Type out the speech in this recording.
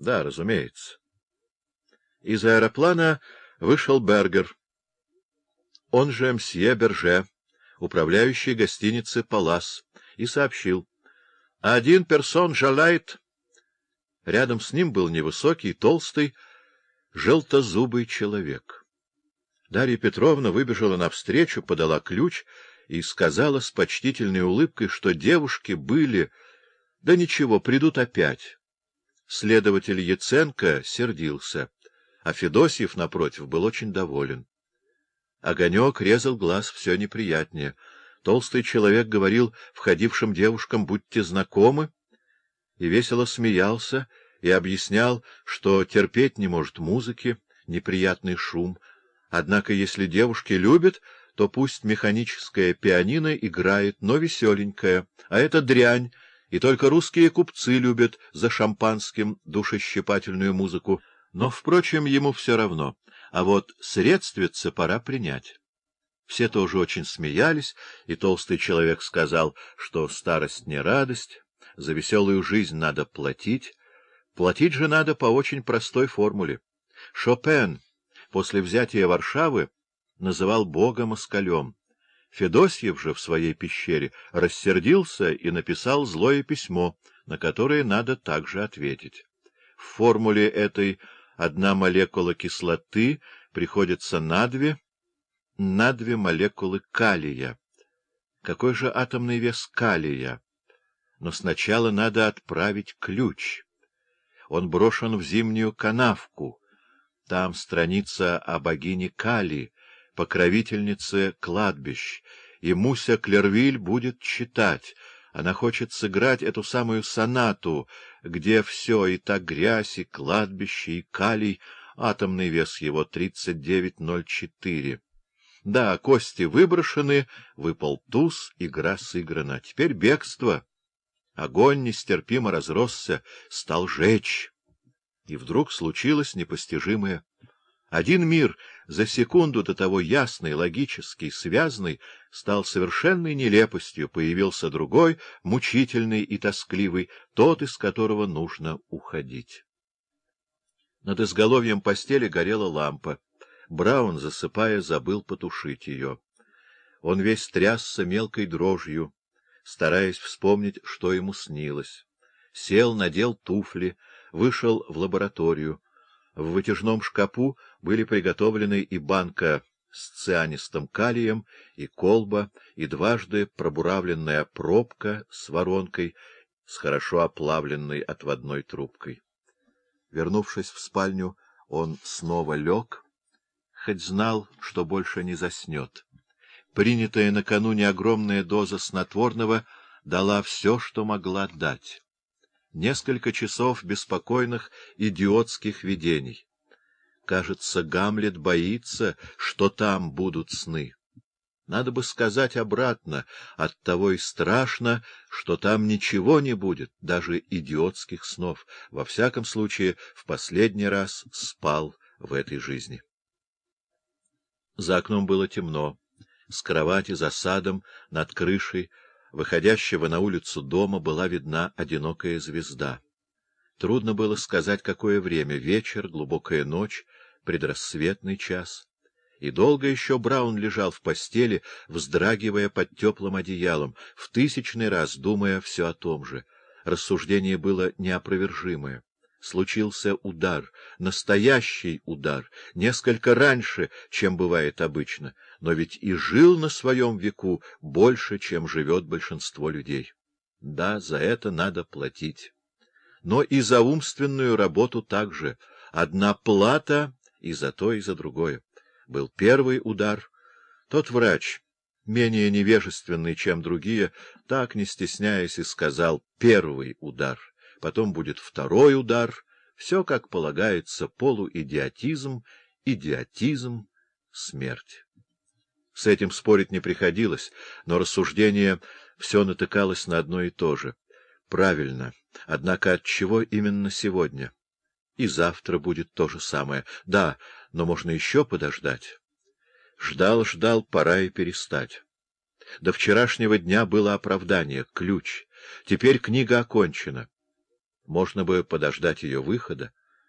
Да, разумеется. Из аэроплана вышел Бергер, он же мсье Берже, управляющий гостиницы «Палас», и сообщил. «Один персон жалает...» Рядом с ним был невысокий, толстый, желтозубый человек. Дарья Петровна выбежала навстречу, подала ключ и сказала с почтительной улыбкой, что девушки были... Да ничего, придут опять. Следователь Яценко сердился, а Федосьев, напротив, был очень доволен. Огонек резал глаз все неприятнее. Толстый человек говорил входившим девушкам «будьте знакомы» и весело смеялся и объяснял, что терпеть не может музыки, неприятный шум. Однако, если девушки любят, то пусть механическая пианино играет, но веселенькая, а это дрянь, и только русские купцы любят за шампанским душещипательную музыку. Но, впрочем, ему все равно, а вот средствица пора принять. Все тоже очень смеялись, и толстый человек сказал, что старость не радость, за веселую жизнь надо платить. Платить же надо по очень простой формуле. Шопен после взятия Варшавы называл Бога москалем. Федосьев же в своей пещере рассердился и написал злое письмо, на которое надо также ответить. В формуле этой одна молекула кислоты приходится на две, на две молекулы калия. Какой же атомный вес калия? Но сначала надо отправить ключ. Он брошен в зимнюю канавку. Там страница о богине Кали, покровительнице кладбищ, и Муся Клервиль будет читать. Она хочет сыграть эту самую сонату, где все, и та грязь, и кладбище, и калий, атомный вес его 39,04. Да, кости выброшены, выпал туз, игра сыграна. Теперь бегство. Огонь нестерпимо разросся, стал жечь. И вдруг случилось непостижимое. Один мир, за секунду до того ясный, логический, связанный, стал совершенной нелепостью, появился другой, мучительный и тоскливый, тот, из которого нужно уходить. Над изголовьем постели горела лампа. Браун, засыпая, забыл потушить ее. Он весь трясся мелкой дрожью, стараясь вспомнить, что ему снилось. Сел, надел туфли, вышел в лабораторию. В вытяжном шкапу были приготовлены и банка с цианистым калием, и колба, и дважды пробуравленная пробка с воронкой, с хорошо оплавленной отводной трубкой. Вернувшись в спальню, он снова лег, хоть знал, что больше не заснет. Принятая накануне огромная доза снотворного дала все, что могла дать. Несколько часов беспокойных идиотских видений. Кажется, Гамлет боится, что там будут сны. Надо бы сказать обратно, оттого и страшно, что там ничего не будет, даже идиотских снов. Во всяком случае, в последний раз спал в этой жизни. За окном было темно. С кровати за садом, над крышей, выходящего на улицу дома, была видна одинокая звезда. Трудно было сказать, какое время — вечер, глубокая ночь, предрассветный час. И долго еще Браун лежал в постели, вздрагивая под теплым одеялом, в тысячный раз думая все о том же. Рассуждение было неопровержимое. Случился удар, настоящий удар, несколько раньше, чем бывает обычно, но ведь и жил на своем веку больше, чем живет большинство людей. Да, за это надо платить. Но и за умственную работу также. Одна плата и за то, и за другое был первый удар. Тот врач, менее невежественный, чем другие, так, не стесняясь, и сказал «первый удар». Потом будет второй удар. Все, как полагается, полуидиотизм, идиотизм, смерть. С этим спорить не приходилось, но рассуждение все натыкалось на одно и то же. Правильно. Однако от чего именно сегодня? И завтра будет то же самое. Да, но можно еще подождать. Ждал, ждал, пора и перестать. До вчерашнего дня было оправдание, ключ. Теперь книга окончена. Можно бы подождать ее выхода.